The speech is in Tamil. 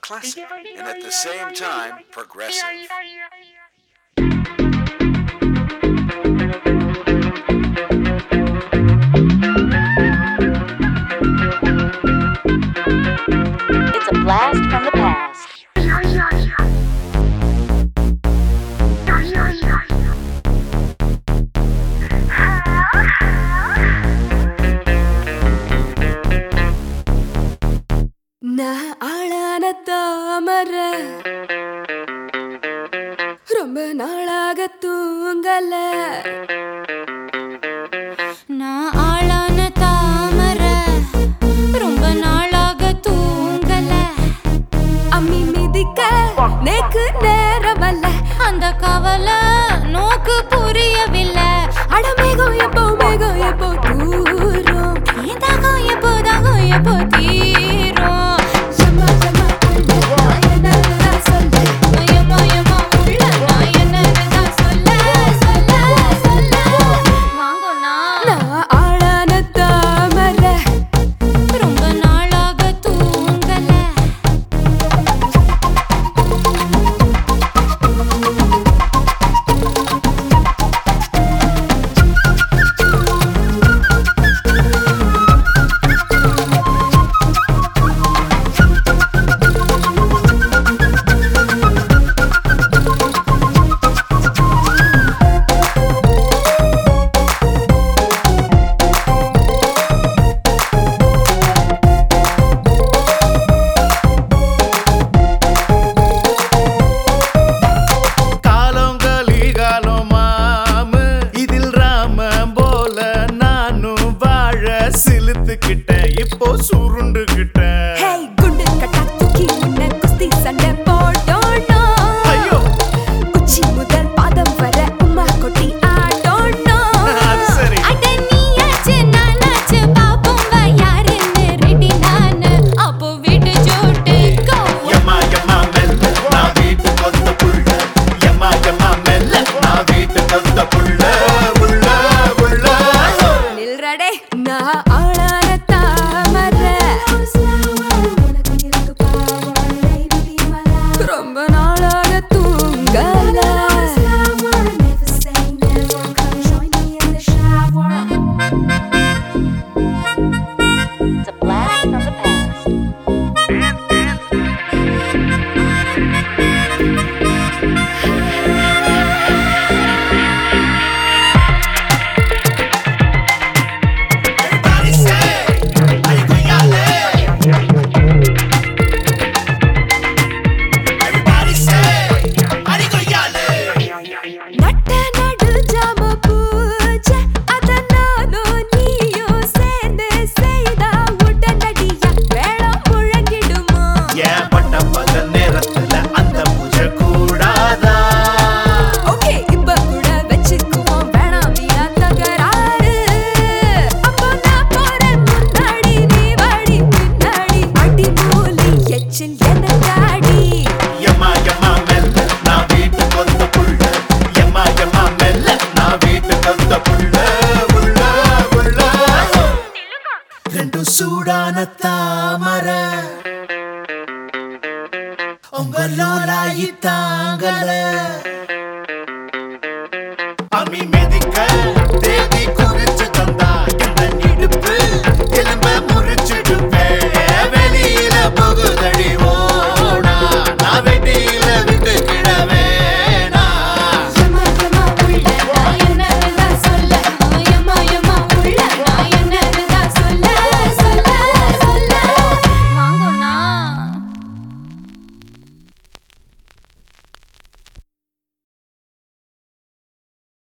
classic and at the same time progressive. நான் ஆளான தாமர. ரொம்ப நாளாக தூங்கல. நான் ஆளான தாமர. ரொம்ப நாளாக தூங்கல. அம்மி மிதிக்க நேக்கு நேரமல்ல. அந்த கவலை நோக்கு புரியவில்லை. சிலுத்துக்கிட்டேன் இப்போ சுருண்டுகிட்ட. பகல் நேரத்துல அந்த பூஜை கூடாதா? ஓகே இப்ப கூட வச்சுக்குவோம். வேணாம் வீணா தகராறு. அப்போ நான் போறேன். முன்னாடி நீ வாடி பின்னாடி அடி மூலி எச்சில் எனக்காடி எம்மா எம்மா மெல்ல நான் வீட்டு கொத்த புள்ள. எம்மா எம்மா மெல்ல நான் புள்ள. ரெண்டும் சூடான தாமர. வல்லோராயி லோலாயி தாங்கல